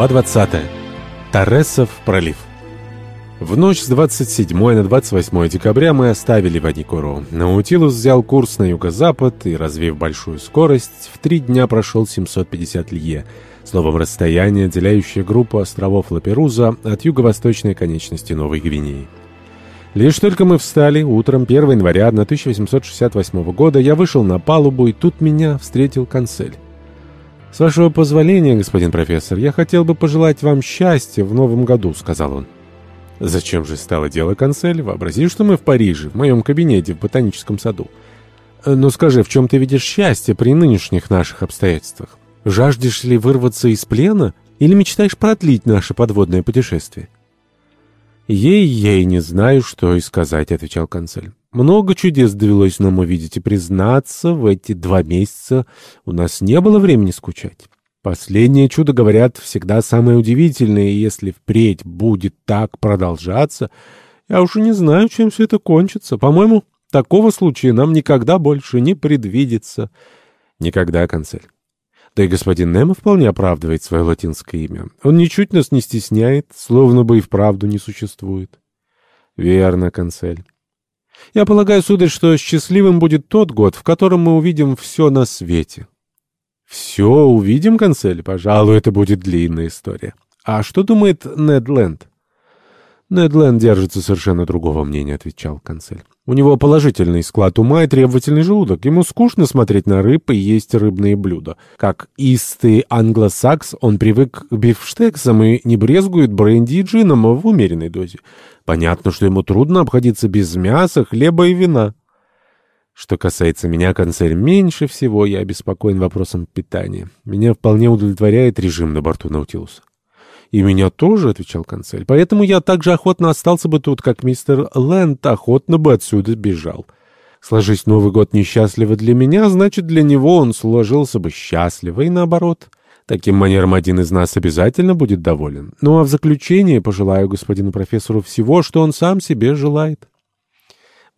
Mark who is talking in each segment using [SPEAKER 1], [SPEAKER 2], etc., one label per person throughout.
[SPEAKER 1] Глава 20. Торресов пролив. В ночь с 27 на 28 декабря мы оставили Ваникуру. Наутилус взял курс на юго-запад и, развив большую скорость, в три дня прошел 750 лье. Словом, расстояние, отделяющее группу островов Лаперуза от юго-восточной конечности Новой Гвинеи. Лишь только мы встали, утром 1 января 1868 года я вышел на палубу, и тут меня встретил канцель. «С вашего позволения, господин профессор, я хотел бы пожелать вам счастья в новом году», — сказал он. «Зачем же стало дело, канцель? Вообрази, что мы в Париже, в моем кабинете в ботаническом саду. Но скажи, в чем ты видишь счастье при нынешних наших обстоятельствах? Жаждешь ли вырваться из плена или мечтаешь продлить наше подводное путешествие?» «Ей-ей, не знаю, что и сказать», — отвечал канцель. «Много чудес довелось нам увидеть, и признаться, в эти два месяца у нас не было времени скучать. Последнее чудо, говорят, всегда самое удивительное, и если впредь будет так продолжаться, я уже не знаю, чем все это кончится. По-моему, такого случая нам никогда больше не предвидится». «Никогда, канцель». Да и господин Немо вполне оправдывает свое латинское имя. Он ничуть нас не стесняет, словно бы и вправду не существует. Верно, канцель. Я полагаю, сударь, что счастливым будет тот год, в котором мы увидим все на свете. Все увидим, канцель? Пожалуй, это будет длинная история. А что думает Нед Ленд? Недленд держится совершенно другого мнения, отвечал канцель. У него положительный склад ума и требовательный желудок. Ему скучно смотреть на рыб и есть рыбные блюда. Как истый англосакс, он привык к бифштексам и не брезгует бренди и джином в умеренной дозе. Понятно, что ему трудно обходиться без мяса, хлеба и вина. Что касается меня, канцель, меньше всего я обеспокоен вопросом питания. Меня вполне удовлетворяет режим на борту Наутилуса. «И меня тоже», — отвечал консель. «Поэтому я так же охотно остался бы тут, как мистер Лэнд охотно бы отсюда бежал. Сложись Новый год несчастливо для меня, значит, для него он сложился бы счастливо, и наоборот». Таким манером один из нас обязательно будет доволен. Ну а в заключение пожелаю господину профессору всего, что он сам себе желает.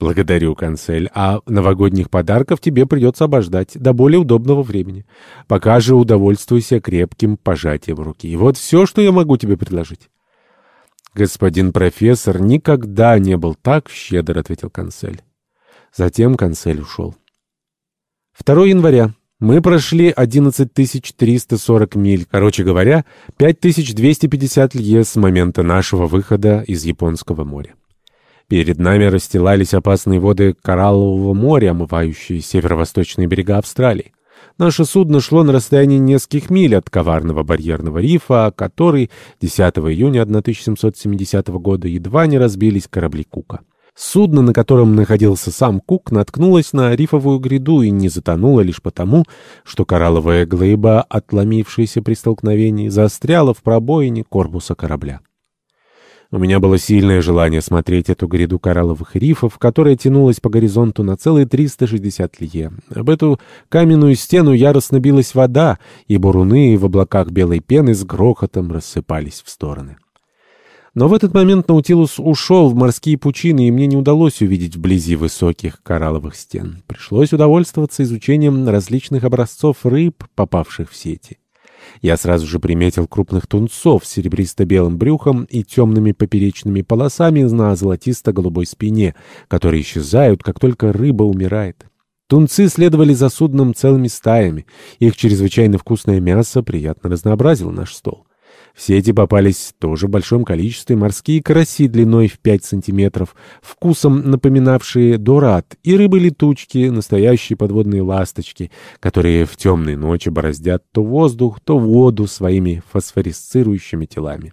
[SPEAKER 1] «Благодарю, канцель. А новогодних подарков тебе придется обождать до более удобного времени. Пока же удовольствуйся крепким пожатием руки. И вот все, что я могу тебе предложить». «Господин профессор никогда не был так щедр», — ответил канцель. Затем канцель ушел. 2 января. Мы прошли 11340 миль, короче говоря, 5250 лье с момента нашего выхода из Японского моря. Перед нами расстилались опасные воды Кораллового моря, омывающие северо-восточные берега Австралии. Наше судно шло на расстоянии нескольких миль от коварного барьерного рифа, который 10 июня 1770 года едва не разбились корабли Кука. Судно, на котором находился сам Кук, наткнулось на рифовую гряду и не затонуло лишь потому, что коралловая глыба, отломившаяся при столкновении, застряла в пробоине корпуса корабля. У меня было сильное желание смотреть эту гряду коралловых рифов, которая тянулась по горизонту на целые 360 лье. Об эту каменную стену яростно билась вода, и буруны в облаках белой пены с грохотом рассыпались в стороны. Но в этот момент Наутилус ушел в морские пучины, и мне не удалось увидеть вблизи высоких коралловых стен. Пришлось удовольствоваться изучением различных образцов рыб, попавших в сети. Я сразу же приметил крупных тунцов с серебристо-белым брюхом и темными поперечными полосами на золотисто-голубой спине, которые исчезают, как только рыба умирает. Тунцы следовали за судном целыми стаями. Их чрезвычайно вкусное мясо приятно разнообразило наш стол. В сети попались тоже в большом количестве морские караси длиной в 5 сантиметров, вкусом напоминавшие дорат, и рыбы-летучки, настоящие подводные ласточки, которые в темные ночи бороздят то воздух, то воду своими фосфорисцирующими телами.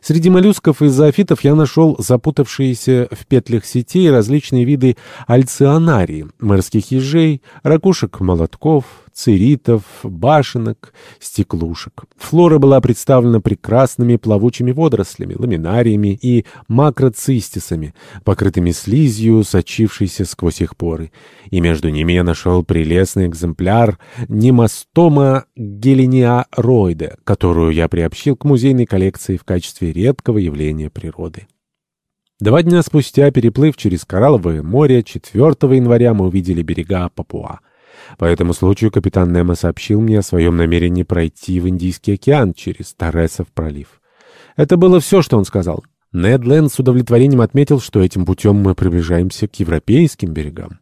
[SPEAKER 1] Среди моллюсков и зоофитов я нашел запутавшиеся в петлях сетей различные виды альционарии, морских ежей, ракушек-молотков, циритов, башенок, стеклушек. Флора была представлена прекрасными плавучими водорослями, ламинариями и макроцистисами, покрытыми слизью, сочившейся сквозь их поры. И между ними я нашел прелестный экземпляр немастома гелениароида, которую я приобщил к музейной коллекции в качестве редкого явления природы. Два дня спустя, переплыв через Коралловое море, 4 января мы увидели берега Папуа. По этому случаю капитан Немо сообщил мне о своем намерении пройти в Индийский океан через Торресов пролив. Это было все, что он сказал. Нед Ленд с удовлетворением отметил, что этим путем мы приближаемся к европейским берегам.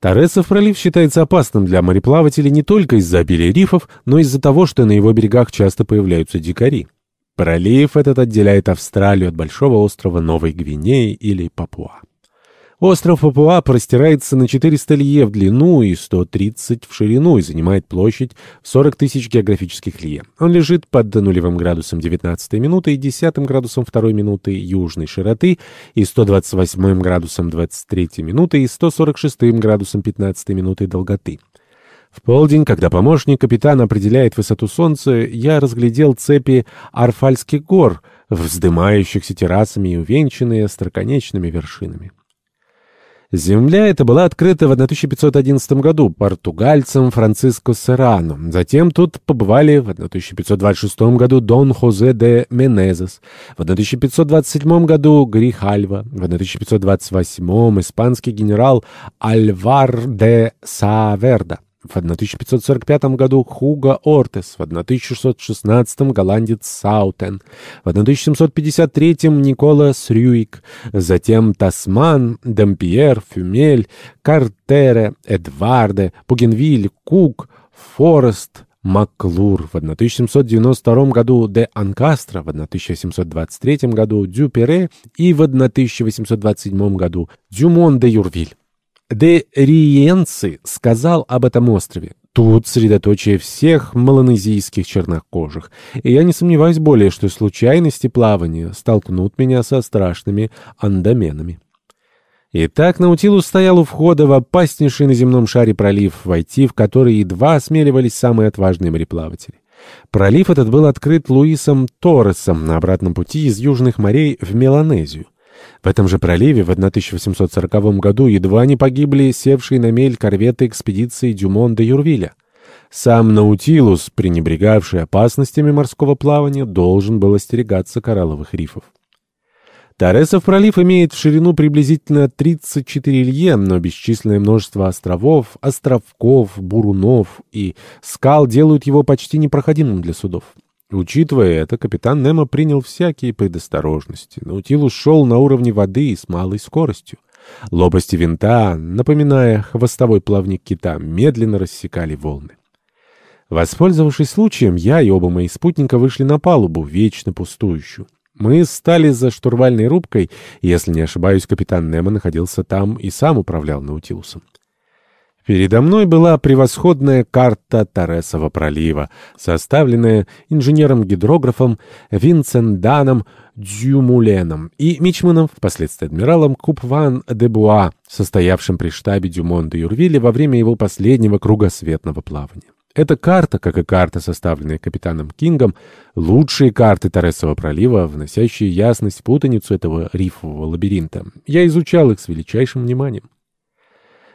[SPEAKER 1] Торресов пролив считается опасным для мореплавателей не только из-за обилия рифов, но и из-за того, что на его берегах часто появляются дикари. Пролив этот отделяет Австралию от большого острова Новой Гвинеи или Папуа. Остров Папуа простирается на 400 лье в длину и 130 в ширину и занимает площадь в 40 тысяч географических лье. Он лежит под нулевым градусом 19 минуты и 10 градусом 2 минуты южной широты и 128 градусом 23 минуты и 146 градусом 15 минуты долготы. В полдень, когда помощник капитана определяет высоту солнца, я разглядел цепи Арфальских гор, вздымающихся террасами и увенчанные остроконечными вершинами. Земля эта была открыта в 1511 году португальцем Франциско Серрано. Затем тут побывали в 1526 году Дон Хозе де Менезес, в 1527 году Грихальва, в 1528 испанский генерал Альвар де Саверда. В 1545 году Хуго Ортес, в 1616 голландец Саутен, в 1753 Никола Срюик, затем Тасман, Демпьер, Фюмель, Картере, Эдварде, Пугенвиль, Кук, Форест, Маклур в 1792 году, де Анкастро в 1723 году, Дюпере и в 1827 году Дюмон де Юрвиль. Де Риенци сказал об этом острове. Тут средоточие всех малонезийских чернокожих, и я не сомневаюсь более, что случайности плавания столкнут меня со страшными андаменами. Итак, Наутилус стоял у входа в опаснейший на земном шаре пролив, войти в который едва осмеливались самые отважные мореплаватели. Пролив этот был открыт Луисом Торресом на обратном пути из южных морей в Меланезию. В этом же проливе в 1840 году едва не погибли севшие на мель корветы экспедиции Дюмон де Юрвиля. Сам Наутилус, пренебрегавший опасностями морского плавания, должен был остерегаться коралловых рифов. Торресов пролив имеет в ширину приблизительно 34 лье, но бесчисленное множество островов, островков, бурунов и скал делают его почти непроходимым для судов. Учитывая это, капитан Немо принял всякие предосторожности. Наутилус шел на уровне воды и с малой скоростью. Лопасти винта, напоминая хвостовой плавник кита, медленно рассекали волны. Воспользовавшись случаем, я и оба мои спутника вышли на палубу, вечно пустующую. Мы стали за штурвальной рубкой, и, если не ошибаюсь, капитан Немо находился там и сам управлял Наутилусом. Передо мной была превосходная карта Торресова пролива, составленная инженером-гидрографом Винценданом Дюмуленом и мичманом, впоследствии адмиралом Купван де Буа, состоявшим при штабе Дюмон де Юрвилля во время его последнего кругосветного плавания. Эта карта, как и карта, составленная капитаном Кингом, лучшие карты Торресова пролива, вносящие ясность путаницу этого рифового лабиринта. Я изучал их с величайшим вниманием.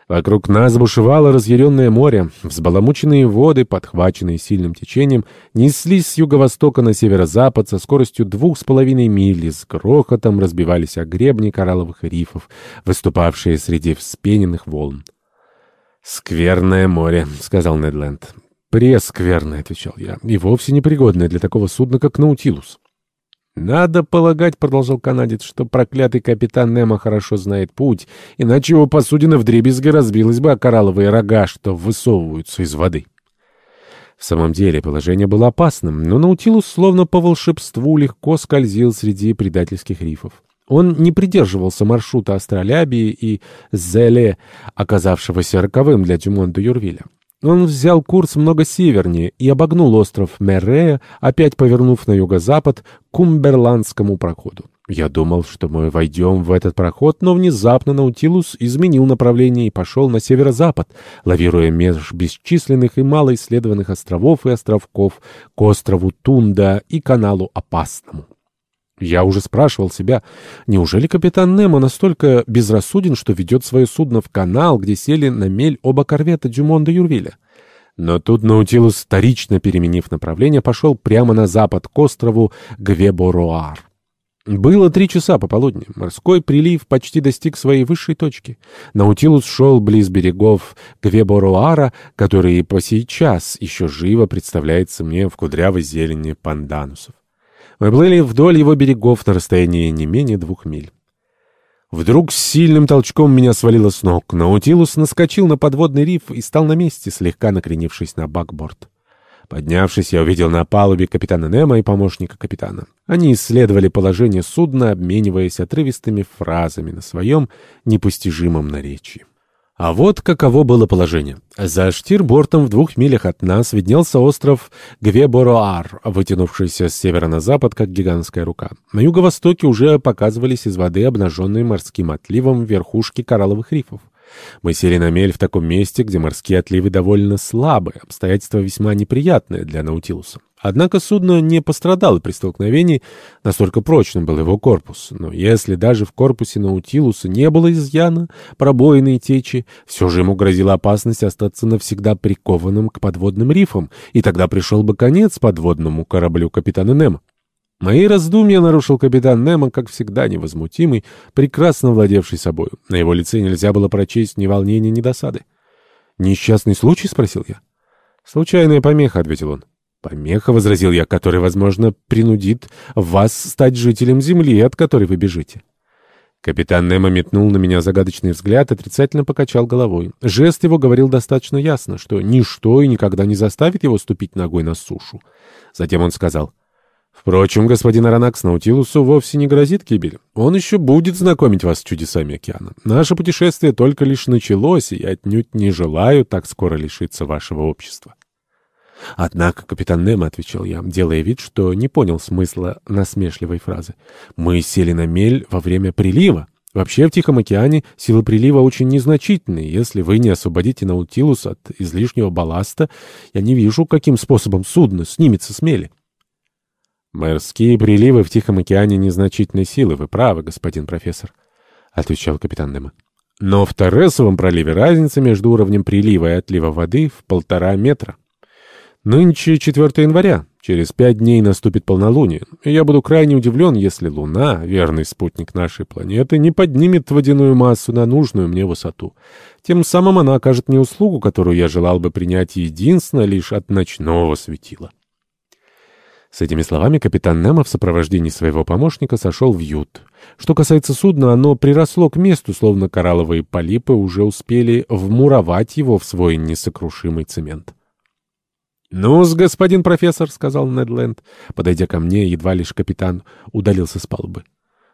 [SPEAKER 1] Вокруг нас бушевало разъяренное море. Взбаламученные воды, подхваченные сильным течением, неслись с юго-востока на северо-запад со скоростью двух с половиной мили, с грохотом разбивались о гребни коралловых рифов, выступавшие среди вспененных волн. «Скверное море», — сказал Недленд. «Прескверное», — отвечал я, — «и вовсе непригодное для такого судна, как Наутилус». «Надо полагать, — продолжал канадец, — что проклятый капитан Немо хорошо знает путь, иначе его посудина вдребезги разбилась бы о коралловые рога, что высовываются из воды». В самом деле положение было опасным, но Наутилус словно по волшебству легко скользил среди предательских рифов. Он не придерживался маршрута Астролябии и Зеле, оказавшегося роковым для Дюмон де Юрвиля. Он взял курс много севернее и обогнул остров Меррея, опять повернув на юго-запад к Кумберландскому проходу. Я думал, что мы войдем в этот проход, но внезапно Наутилус изменил направление и пошел на северо-запад, лавируя меж бесчисленных и малоисследованных островов и островков к острову Тунда и каналу Опасному. Я уже спрашивал себя, неужели капитан Немо настолько безрассуден, что ведет свое судно в канал, где сели на мель оба корвета Дюмон де Юрвиля? Но тут Наутилус, вторично переменив направление, пошел прямо на запад к острову Гвеборуар. Было три часа пополудни. Морской прилив почти достиг своей высшей точки. Наутилус шел близ берегов Гвеборуара, который по сейчас еще живо представляется мне в кудрявой зелени панданусов. Мы плыли вдоль его берегов на расстоянии не менее двух миль. Вдруг с сильным толчком меня свалило с ног. Наутилус наскочил на подводный риф и стал на месте, слегка накренившись на бакборд. Поднявшись, я увидел на палубе капитана Немо и помощника капитана. Они исследовали положение судна, обмениваясь отрывистыми фразами на своем непостижимом наречии. А вот каково было положение. За штирбортом в двух милях от нас виднелся остров Гвебороар, вытянувшийся с севера на запад, как гигантская рука. На юго-востоке уже показывались из воды обнаженные морским отливом верхушки коралловых рифов. Мы сели на мель в таком месте, где морские отливы довольно слабые, обстоятельства весьма неприятные для Наутилуса. Однако судно не пострадало при столкновении, настолько прочным был его корпус. Но если даже в корпусе Наутилуса не было изъяна, пробоины и течи, все же ему грозила опасность остаться навсегда прикованным к подводным рифам, и тогда пришел бы конец подводному кораблю капитана Немо. Мои раздумья нарушил капитан Немо, как всегда невозмутимый, прекрасно владевший собою. На его лице нельзя было прочесть ни волнения, ни досады. «Несчастный случай?» — спросил я. «Случайная помеха», — ответил он. «Помеха», — возразил я, — «который, возможно, принудит вас стать жителем земли, от которой вы бежите». Капитан Немо метнул на меня загадочный взгляд, отрицательно покачал головой. Жест его говорил достаточно ясно, что ничто и никогда не заставит его ступить ногой на сушу. Затем он сказал... Впрочем, господин Аронакс, Наутилусу вовсе не грозит гибель. Он еще будет знакомить вас с чудесами океана. Наше путешествие только лишь началось, и я отнюдь не желаю так скоро лишиться вашего общества. Однако, капитан Немо, — отвечал я, делая вид, что не понял смысла насмешливой фразы, — мы сели на мель во время прилива. Вообще в Тихом океане силы прилива очень незначительны. Если вы не освободите Наутилус от излишнего балласта, я не вижу, каким способом судно снимется с мели. «Морские приливы в Тихом океане незначительной силы, вы правы, господин профессор», — отвечал капитан Немо. «Но в Торресовом проливе разница между уровнем прилива и отлива воды в полтора метра. Нынче 4 января, через пять дней наступит полнолуние, и я буду крайне удивлен, если Луна, верный спутник нашей планеты, не поднимет водяную массу на нужную мне высоту. Тем самым она окажет мне услугу, которую я желал бы принять единственно лишь от ночного светила». С этими словами капитан Немо в сопровождении своего помощника сошел в ют. Что касается судна, оно приросло к месту, словно коралловые полипы уже успели вмуровать его в свой несокрушимый цемент. «Ну-с, господин профессор», — сказал Недленд, подойдя ко мне, едва лишь капитан удалился с палубы.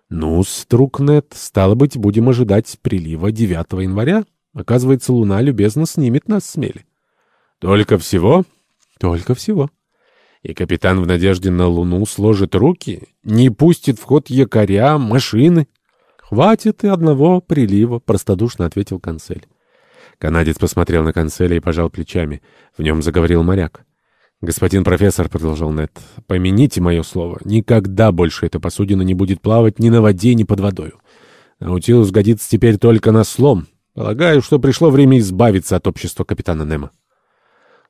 [SPEAKER 1] «Ну-с, друг Нед, стало быть, будем ожидать прилива 9 января. Оказывается, луна любезно снимет нас с мели». «Только всего?» «Только всего». И капитан в надежде на Луну сложит руки, не пустит в ход якоря, машины. «Хватит и одного прилива», — простодушно ответил канцель. Канадец посмотрел на канцеля и пожал плечами. В нем заговорил моряк. «Господин профессор», — продолжал Нед, — «помяните мое слово. Никогда больше эта посудина не будет плавать ни на воде, ни под водою. Наутилус годится теперь только на слом. Полагаю, что пришло время избавиться от общества капитана Немо».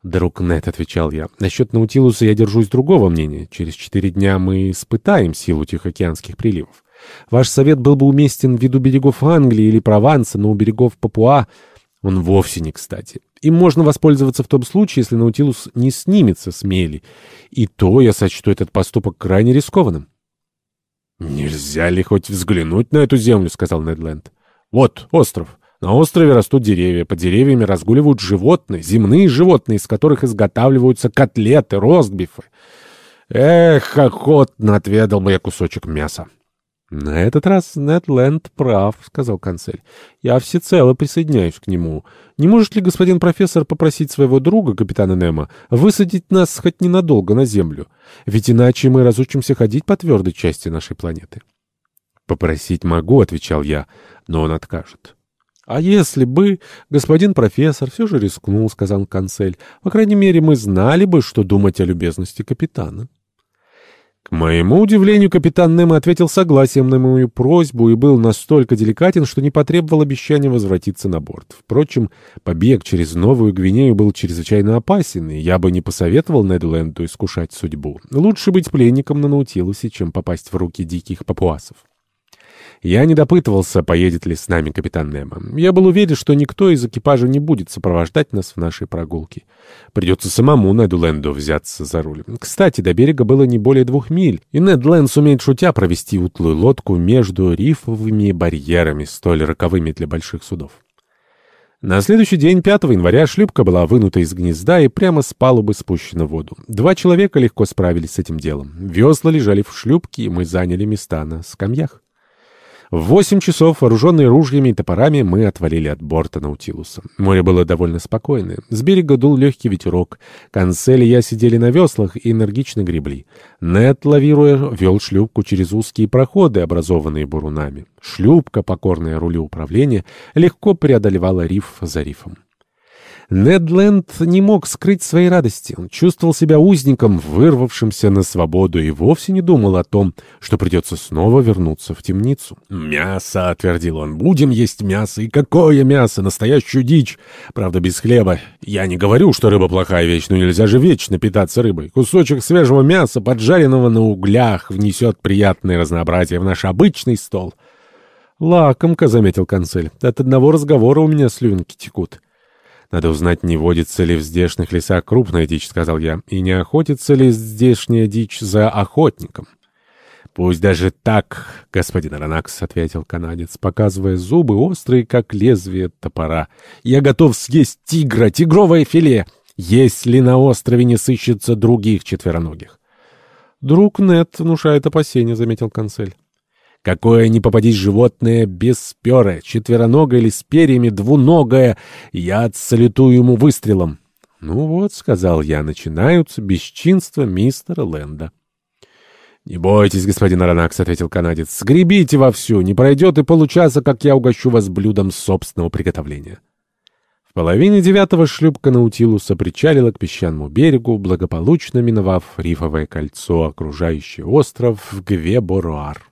[SPEAKER 1] «Друг Нет», — отвечал я, — «насчет Наутилуса я держусь другого мнения. Через четыре дня мы испытаем силу Тихоокеанских приливов. Ваш совет был бы уместен в виду берегов Англии или Прованса, но у берегов Папуа он вовсе не кстати. Им можно воспользоваться в том случае, если Наутилус не снимется с мели. И то я сочту этот поступок крайне рискованным». «Нельзя ли хоть взглянуть на эту землю?» — сказал Недленд. «Вот остров. На острове растут деревья, под деревьями разгуливают животные, земные животные, из которых изготавливаются котлеты, ростбифы. Эх, охотно отведал бы я кусочек мяса. «На этот раз Нетленд прав», — сказал канцель. «Я всецело присоединяюсь к нему. Не может ли господин профессор попросить своего друга, капитана Немо, высадить нас хоть ненадолго на Землю? Ведь иначе мы разучимся ходить по твердой части нашей планеты». «Попросить могу», — отвечал я, — «но он откажет». «А если бы господин профессор все же рискнул», — сказал канцель, — «по крайней мере, мы знали бы, что думать о любезности капитана». К моему удивлению, капитан Немо ответил согласием на мою просьбу и был настолько деликатен, что не потребовал обещания возвратиться на борт. Впрочем, побег через Новую Гвинею был чрезвычайно опасен, и я бы не посоветовал Недленду искушать судьбу. Лучше быть пленником на Наутилусе, чем попасть в руки диких папуасов. Я не допытывался, поедет ли с нами капитан Немо. Я был уверен, что никто из экипажа не будет сопровождать нас в нашей прогулке. Придется самому Неду Ленду взяться за руль. Кстати, до берега было не более двух миль, и Нед Ленд сумеет шутя провести утлую лодку между рифовыми барьерами, столь роковыми для больших судов. На следующий день, 5 января, шлюпка была вынута из гнезда и прямо с палубы спущена в воду. Два человека легко справились с этим делом. Весла лежали в шлюпке, и мы заняли места на скамьях. В восемь часов, вооруженные ружьями и топорами, мы отвалили от борта Наутилуса. Море было довольно спокойное. С берега дул легкий ветерок. Консель и я сидели на веслах и энергично гребли. Нед, лавируя, вел шлюпку через узкие проходы, образованные бурунами. Шлюпка, покорная рулю управления, легко преодолевала риф за рифом. Недленд не мог скрыть своей радости. Он чувствовал себя узником, вырвавшимся на свободу, и вовсе не думал о том, что придется снова вернуться в темницу. «Мясо!» — отвердил он. «Будем есть мясо! И какое мясо! Настоящую дичь! Правда, без хлеба. Я не говорю, что рыба плохая вещь, но нельзя же вечно питаться рыбой. Кусочек свежего мяса, поджаренного на углях, внесет приятное разнообразие в наш обычный стол». «Лакомка», — заметил консель. «От одного разговора у меня слюнки текут». «Надо узнать, не водится ли в здешних лесах крупная дичь», — сказал я, «и не охотится ли здешняя дичь за охотником». «Пусть даже так, господин Аронакс», — ответил канадец, показывая зубы острые, как лезвие топора. «Я готов съесть тигра, тигровое филе, если на острове не сыщется других четвероногих». «Друг Нет внушает опасения», — заметил консель. Какое ни попадись животное бесперое, четвероногое или с перьями, двуногое, я отсалютую ему выстрелом. — Ну вот, — сказал я, — начинаются бесчинства мистера Лэнда. — Не бойтесь, господин Аронакс, — ответил канадец, — сгребите вовсю, не пройдет и получаса, как я угощу вас блюдом собственного приготовления. В половине девятого шлюпка Наутилуса причалила к песчаному берегу, благополучно миновав рифовое кольцо, окружающее остров Гвеборуар.